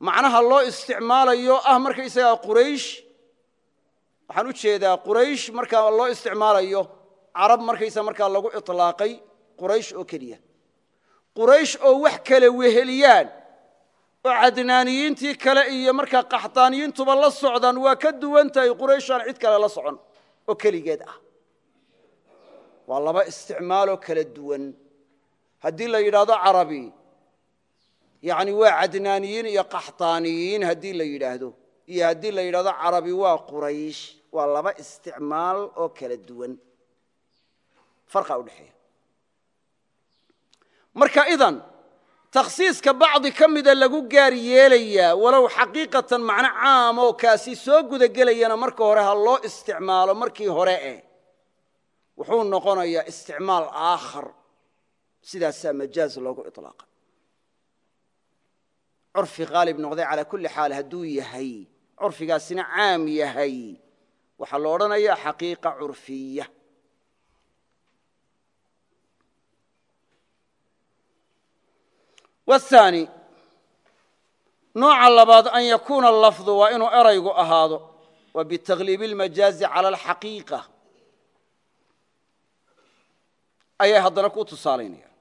macnaha loo isticmaalayo ah markaysagaa quraysh waxaan u jeedaa quraysh markaa loo isticmaalayo carab markaysa markaa lagu iطlaaqay quraysh oo keliya. Quraysh oo wax kale weheliyaan oo cadnaaniyiintii kale iyo markaa qaxtaaniyiintuba la socdaan waa ka duwan tahay qurayshaan cid kale la socon oo keligeed ah. Waa laba isticmaaloo kala duwan. Haddii la yidhaahdo carabi yani waa cadnaaniyiin iyo qaxtaaniyiin haddii la yidhaahdo. Iyo haddii la yidhahdo carabi waa quraysh waa laba isticmaal oo kala duwan. Farqa udhexeeya marka idan takhsiiska bacdi ka mida lagu gaar yeelayaa walow xaqiiqatan macno caam oo kaasi soo gudagelayana marka hore ha loo isticmaalo markii hore eh wuxuu noqonayaa isticmaal aakhar. Sidaasaa majaaz loogu iطlaaqa curfi haalib noqday calaa kulli xaal hadduu yahay curfigaasina caam yahay. Waxaa lo odhanayaa xaqiiqa curfiya. Wthaani nooca labaad an yakuuna lafdu waa inuu eraygu ahaado wa bitakhliibi اlmajaazi cala alxaqiiqa. Ayay haddana ku tusaalaynayaan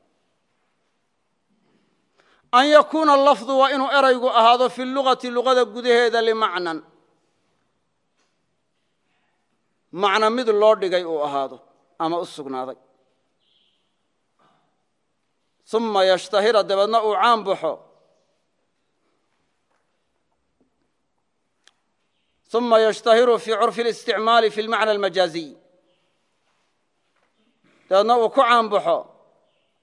an yakuuna lafdu waa inuu eraygu ahaado fi lugati lugada gudaheeda limacnan. Macna mid loo dhigay uu ahaado ama u sugnaaday. Uma yashtahira dabeedna uu caan baxo uma yashtahiru fii curfi اlisticmaali fi lmacna almajaaziy dabeedna uu ku caan baxo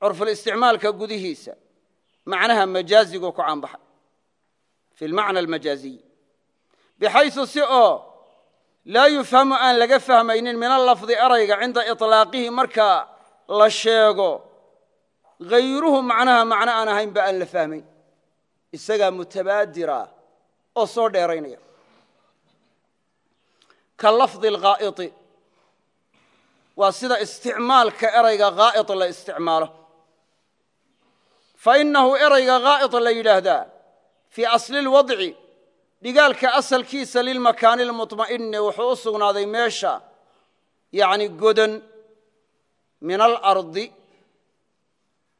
curfulisticmaalka gudihiisa macnaha majaazigu ku caan baxay fi lmacna almajaaziy. Bixaysu si oo laa yufhamu aan laga fahmaynin min alafdi erayga cinda iطlaaqihi marka la sheego hayruhu macnaha macno aan ahayn ba aan la fahmayn. Isagaa mutabaadira oo soo dheeraynaya. Ka lafdi alghaa'iti. Waa sida isticmaalka erayga ghaa'id la isticmaalo fa innahu erayga ghaa'id la yidhaahdaa fii asli اlwadci dhigaalka asalkiisa lilmakaani اlmuطma'ini wuxuu u sugnaaday meesha yani godan min alardi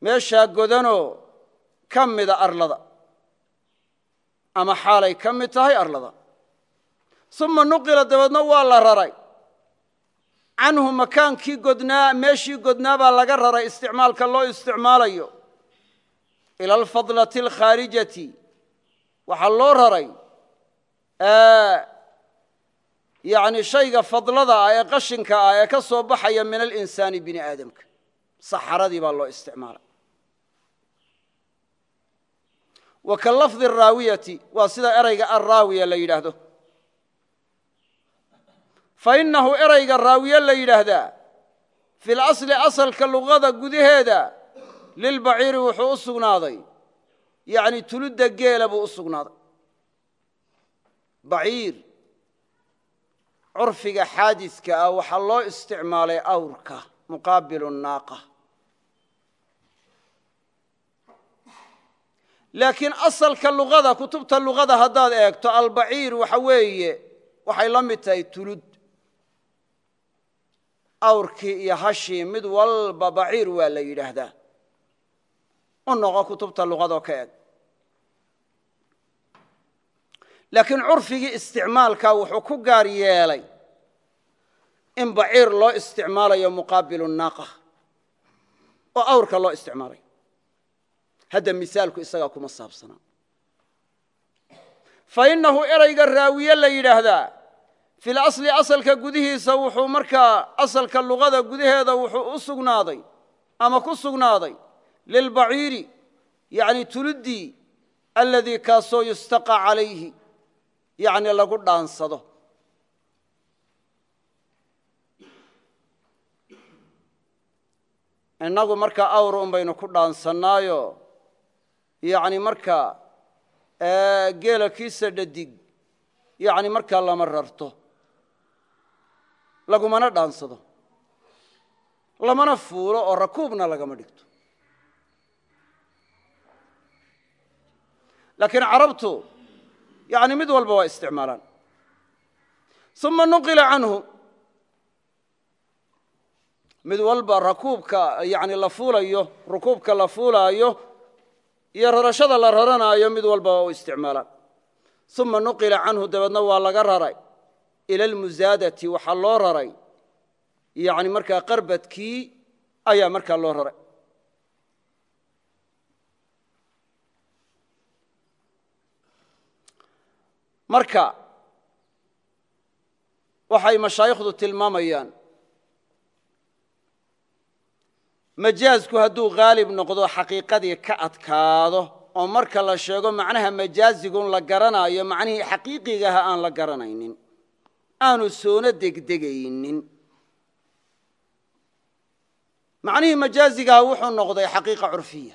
meeshaa godanoo ka mida arlada ama xaalay ka mid tahay arlada uma nuqila dabeedna waa la raray canhu makaankii godnaa meeshii godnaa baa laga raray isticmaalka loo isticmaalayo ila alfadlati alkhaarijati waxaa loo raray yani shayga fadlada ah ee qashinka ah ka soo baxaya min alinsaani bini aadamka saxaradii baa loo isticmaalay wa ka lafdi araawiyati waa sida erayga arraawiya la yidhaahdo fa innahu erayga raawiye la yidhaahdaa fi lasli asalka luqada gudaheeda lilbaciiri wuxuu u sugnaaday. Yani tuludda geela buu u sugnaaday. Baciir curfiga xaadiska ah waxaa loo isticmaalay awrka muqaabilu naaqa. Laakiin asalka luqada kutubta luqada haddaad eegto albaciir waxa weeye waxay la mid tahay tulud awrkii iyo hashii mid walba baciir waa la yidhaahdaa u noqo kutubta luqadoo ka eg. Laakiin curfigii isticmaalka wuxuu ku gaar yeelay in baciir loo isticmaalayo muqaabilu naaqa oo awrka loo isticmaalayo hadda misaalku isagaa kuma saabsanaa. Fa innahu erayga raawiye la yidhaahdaa fi lasli asalka gudihiisa wuxuu markaa asalka luqada gudaheeda wuxuu u sugnaaday ama ku sugnaaday lilbaciiri yani tuluddii aladii kaasoo yustaqa calayhi yani lagu dhaansado innagu markaa awr un baynu ku dhaansannaayo yani markaa geela kiisa dhadig yani markaa lama rarto lagumana dhaansado lamana fuulo oo rakuubna lagama dhigto laakiin carabtu yani mid walba waa isticmaalaan. Uma nuqila canhu. Mid walba rakuubka yani la fuulayo rukuubka la fuulaayo iyo rarashada la raranaayo mid walba waa u isticmaalaan. Uma nuqila canhu dabeedna waa laga raray. Ila almusaadati waxaa loo raray. Yani markaa qarbadkii ayaa loo raray marka waxay mashaayikhdu tilmaamayaan. Majaazku hadduu haalib noqdo xaqiiqadii ka adkaado oo marka la sheego macnaha majaazigun la garanaayo macnihii xaqiiqigaha aan la garanaynin aanu soona degdegaynin. Macnihii majaazigaha wuxuu noqday xaqiiqa curfiya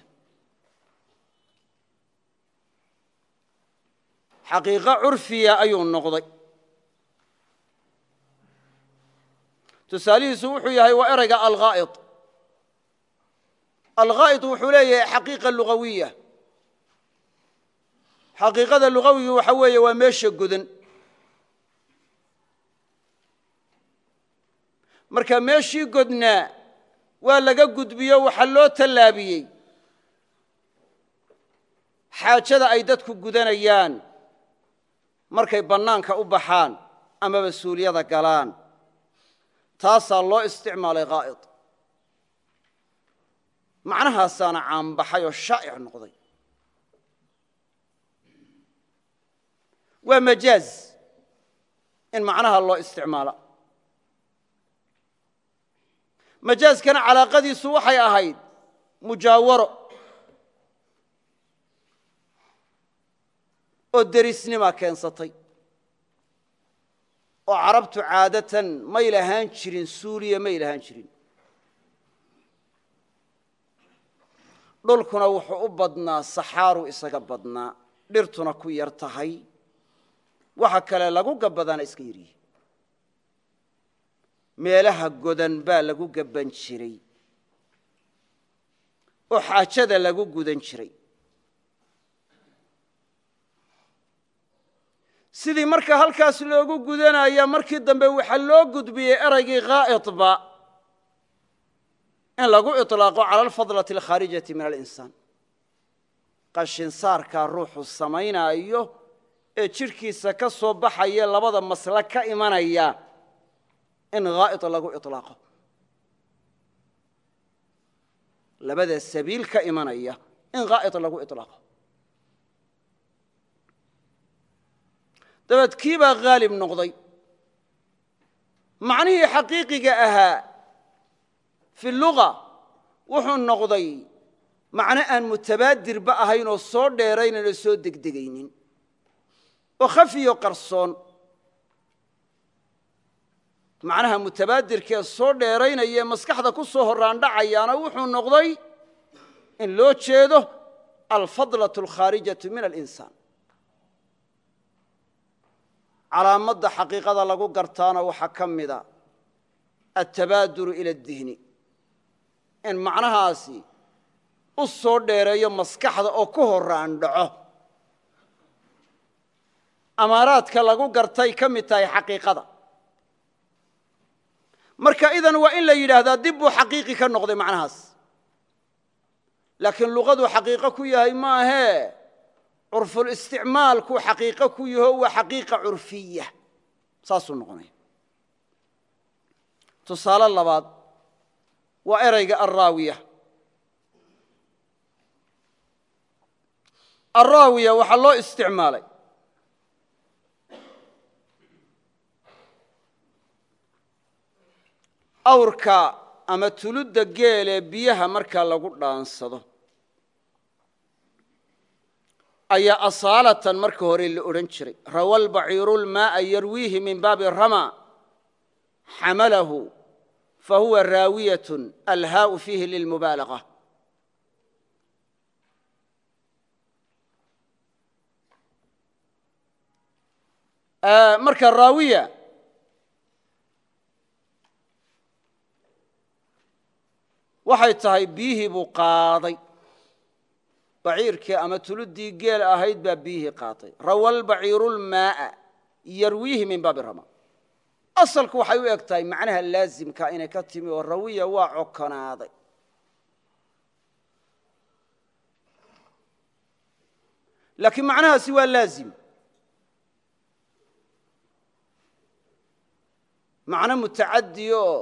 xaqiiqo curfiya ayuu noqday. Tusaalihiisu wuxuu yahay waa erayga alghaa'id. Alghaa'id wuxuu leeyahay xaqiiqa lugawiya. Xaqiiqada lugawiga waxa weeye waa meesha godan. Marka meeshii godnaa waa laga gudbiyo waxaa loo tallaabiyey. Xaajada ay dadku gudanayaan markay bannaanka u baxaan amaba suuliyada galaan. Taasaa loo isticmaalay haa'id macnahaasaana caanbaxay oo shaa'ic noqday. Waa majaaz in macnaha loo isticmaala. Majaazkana calaaqadiisu waxay ahayd mujaawaro oo derisnimaa keensatay. Oo carabtu caadatan may lahaan jirin suuriya may lahaan jirin. Dhulkuna wuxuu u badnaa saxaaru isaga badnaa dhirtuna ku yar tahay. Waxa kale lagu gabbadaana iska yaryihi meelaha godan baa lagu gabban jiray. Oo xaajada lagu gudan jiray sidii marka halkaas loogu gudanaya markii dambe waxaa loo gudbiyey eraygii haa'idba in lagu iطlaaqo cala alfadlati alkhaarijati min alinsaan. Qashinsaarkaa ruuxu samaynaayo ee jidhkiisa ka soo baxaya labada masle ka imanaya in haa'id lagu ilaaqo labada sabiil ka imanaya in haa'id lagu ilaaqo dabeed kii baa haalib noqday. Macnihii xaqiiqiga ahaa fi luga wuxuu noqday macno aan mutabaadirba ahayn oo soo dheeraynan oo soo degdegaynin. Oo khafiyo qarsoon. Macnaha mutabaadirkee soo dheeraynaya ee maskaxda ku soo horraandhacayaana wuxuu noqday in loo jeedo alfadlaة alkhaarijatu min alinsaan calaamadda xaqiiqada lagu gartaana waxaa ka mida altabaaduru ila اdihni in macnahaasi u soo dheereeyo maskaxda oo ku horraandhaco amaaraadka lagu gartay ka mid tahay xaqiiqada. Marka idan waa in la yidhaahdaa dib buu xaqiiqi ka noqday macnahaas. Laakiin luqadu xaqiiqo ku yahay maahee curfulisticmaalkuu xaqiiqo ku yaho waa xaqiiqa curfiya. Saasuu noqonaya. Tusaale labaad waa erayga araawiya araawiya waxaa loo isticmaalay. Awrka ama tuludda geelee biyaha markaa lagu dhaansado ayaa asaalatan marka hore la odhan jiray. Rawa lbaciiru lmaaa yarwiihi min baabi rama xamalahu fahuwa raawiyat alhaau fiihi lilmubaalaga marka raawiya waxay tahay biyihii buu qaaday baciirkii ama tuluddii geel ahayd baa biyihii qaaday rawa lbaciiru lmaaa yarwiihi min baabi rama asalku waxay u eg macnaha laazimka inay ka timi oo rawiya waa cokonaaday laakiin macnahaasi waa laazim. Macno mutacadi oo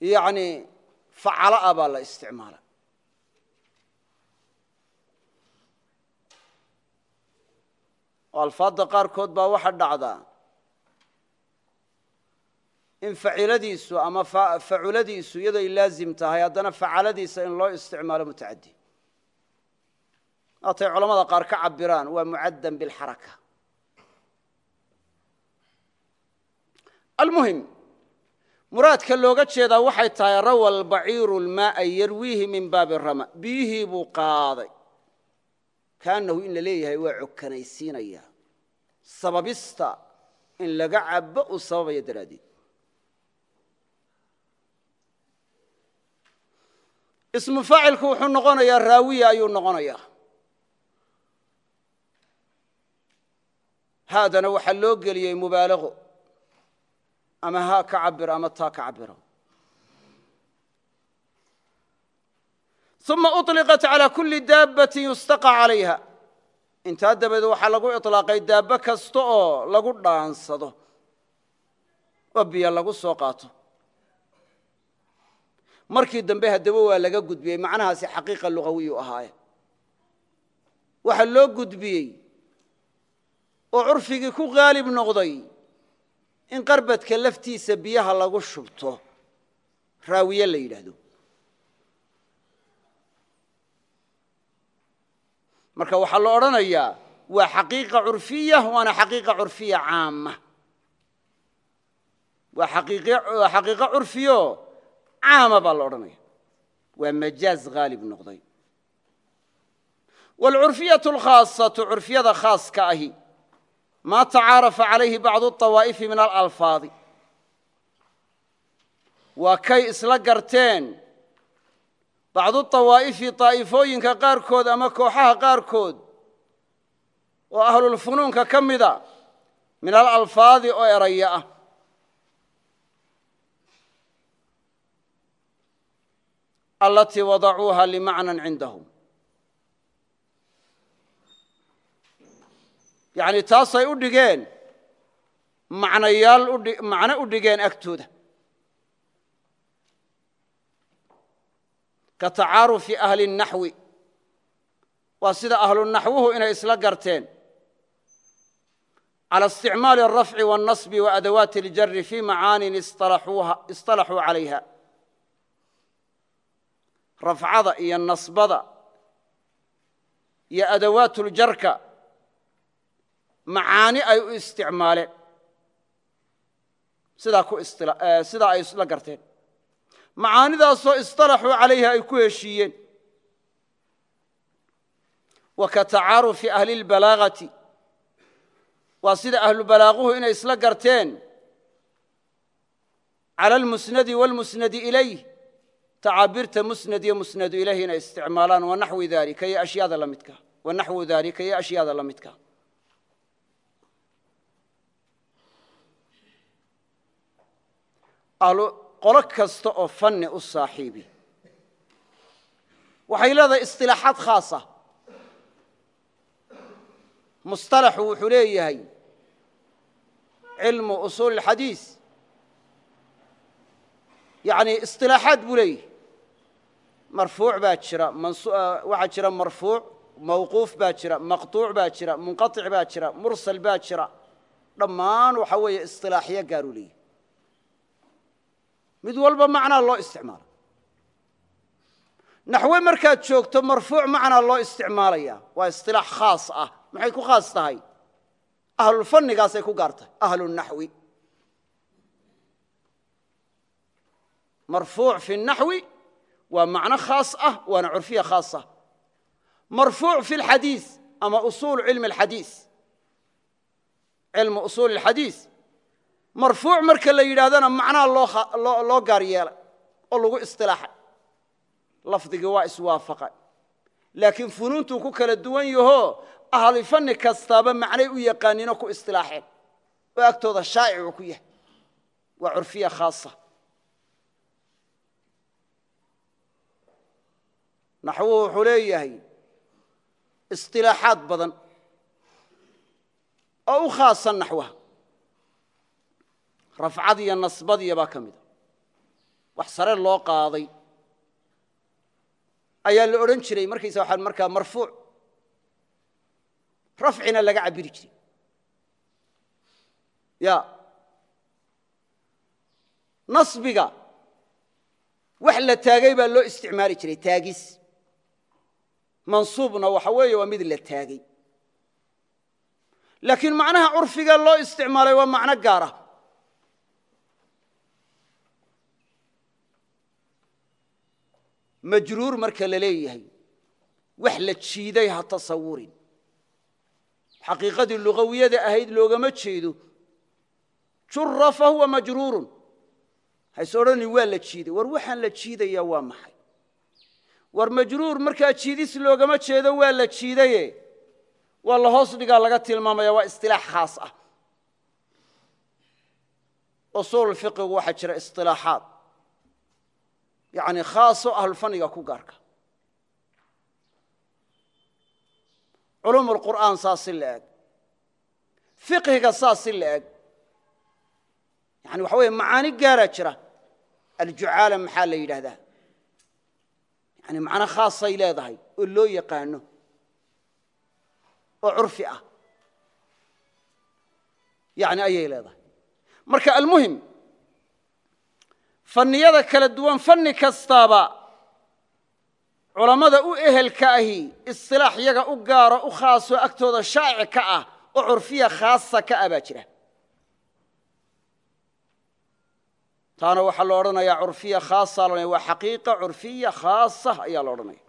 yani facalo ah la isticmaala oo alfaadda qaarkood baa waxa dhacdaa. In faciladiisu ama faculadiisu iyadoy laazim tahay haddana facaladiisa in loo isticmaalo mutacadi waatay culamada qaar ka cabiraan waa mucaddan bilxaraka almuhim muraadka looga jeedaa waxay tahay rawa albaciiru lmaaa yarwiihi min baabi rama biyihii buu qaaday. Kaanahu in la leeyahay waa cokanaysiinaya sababista in laga cabo uu sababaya daraaddeed. Ismu faacilku wuxuu noqonayaa raawiya ayuu noqonayaa. Haadana waxaa loo geliyey mubaalago ama haa ka cabiro ama taa ka cabiro uma uطliqat calى kuli daabati yustaqa calayha intaa dabadeed waxaa lagu iطlaaqay daabbo kasta oo lagu dhaansado oo biyo lagu soo qaato. Markii dambe haddaba waa laga gudbiyey macnahaasi xaqiiqa lugawiyu ahaaye. Waxaa loo gudbiyey oo curfigii ku qaalib noqday in qarbadka laftiisa biyaha lagu shubto raawiye la yidhaahdo marka waxaa la odhanayaa waa xaqiiqa curfiya waana xaqiiqa curfiya caama waa xaqiiqo curfiyo caama baa la odhanaya waa majaaz haalib noqday wاlcurfiyaة اlkhaaصaةu curfiyada khaaska ahi ma tacaarafa calayhi bacdu الطawaa'ifi min alalfaadi waa kay isla garteen bacdu طawaa'ifi طaa'ifooyinka qaarkood ama kooxaha qaarkood oo ahlulfunuunka ka mida min alalfaadi oo eraya ah. Alatii wadacuuha limacnan cindahum. Yacni taasay u dhigeen macnayaal macno u dhigeen agtooda ka tacaarufi ahli الnaxwi waa sida ahlunaxwuhu inay isla garteen calى isticmaali الrafci والnaصbi وadawaati اljari fi macaanin iصطalaxuu calayha rafcada iyo nasbada iyo adawaatuljarka macaani ay u isticmaaleen sidaa ay isla garteen macaanidaasoo isalaxuu calayha ay ku heshiiyeen. Wa ka tacaarufi ahli lbalaagati. Waa sida ahlubalaaqahu inay isla garteen. Cala almusnadi wاlmusnadi ilayh. Tacaabirta musnad iyo musnadu ilayh inay isticmaalaan wanaxwi dalika iyo ashyaada la midka. Wanaxwu dalika iyo ashyaada la midka qolo kasta oo fanni u saaxiibi waxay leedahay isilaaxaad khaasa musطalaxu wuxuu leeyahay cilmu usuul اxadiis yani isilaaxaad buu leeyahay marfuuc baa jira waxaa jira marfuuc mawquuf baa jira maqطuuc baa jira munqaطic baa jira mursal baa jira dhammaan waxa weeye isilaaxyo gaaruu leeyahy mid walba macnaa loo isticmaala naxwe markaad joogto marfuuc macnaa loo isticmaalaya. Waa isilaax khaas ah. Maxay ku khaas tahay? Ahlulfannigaasay ku gaar ahlunaxwi marfuuc fi naxwi waa macno khaas ah waana curfiya khaas ah. Marfuuc fi lxadiis ama usuul cilmi alxadiis cilmu usuul اlxadiis marfuuc marka la yidhaahdana macnaha loo gaar yeelay oo lagu isilaaxay lafdigii waa iswaafaqay. Laakiin funuuntuu ku kala duwan yaho ahli fanni kastaaba macnay u yaqaaniino ku isilaaxeen oo agtooda shaa'ic uu ku yahay. Waa curfiya khaasa. Naxwuhu wuxuu leeyahay isilaaxaad badan oo u khaasan naxwaha rafcadiyo nasbadiya baa ka mida wax sare loo qaaday ayaa la odhan jiray markaysa waxaa markaa marfuuc. Rafcina laga cabiri jiray. Ya. Nasbiga wax la taagay baa loo isticmaali jiray taagis. Mansuubna waxa weeye waa mid la taagay. Laakiin macnaha curfiga loo isticmaalay waa macno gaar ah majruur marka la leeyahay. Wax la jiiday ha tasawurin. Xaqiiqadii lugawiyada ahayd loogama jeedo. Jura huwa majruurun. Hays odhanin waa la jiiday. War waxaan la jiidaya waa maxay? War majruur markaa jiidis loogama jeedo waa la jiidaye. Waa la hoos dhigaa laga tilmaamaya waa isilaax khaas ah. Usuul waxaa jira isilaaxaad yani khaaso ahlufaniga ku gaarka. Culum lqur'aan saas si la eg fiqhiga saas si la eg yani waxa weeye macaani gaaraa jira. Aljucaala maxaa la yidhaahdaa? Yani macno khaasay leedahay oo loo yaqaano oo curfi ah. Yani ayay leedahay. Marka almuhim faniyada kala duwan fanni kastaaba culammada u ehelka ahi isilaax yaga u gaaro u khaasoo agtooda shaa'ic ka ah oo curfiya khaasa ka ah baa jira. Taana waxaa lo odhanaya curfiya khaasa la waa xaqiiqa curfiya khaasa ayaa la odhanaya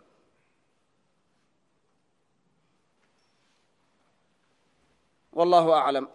wallahu aclam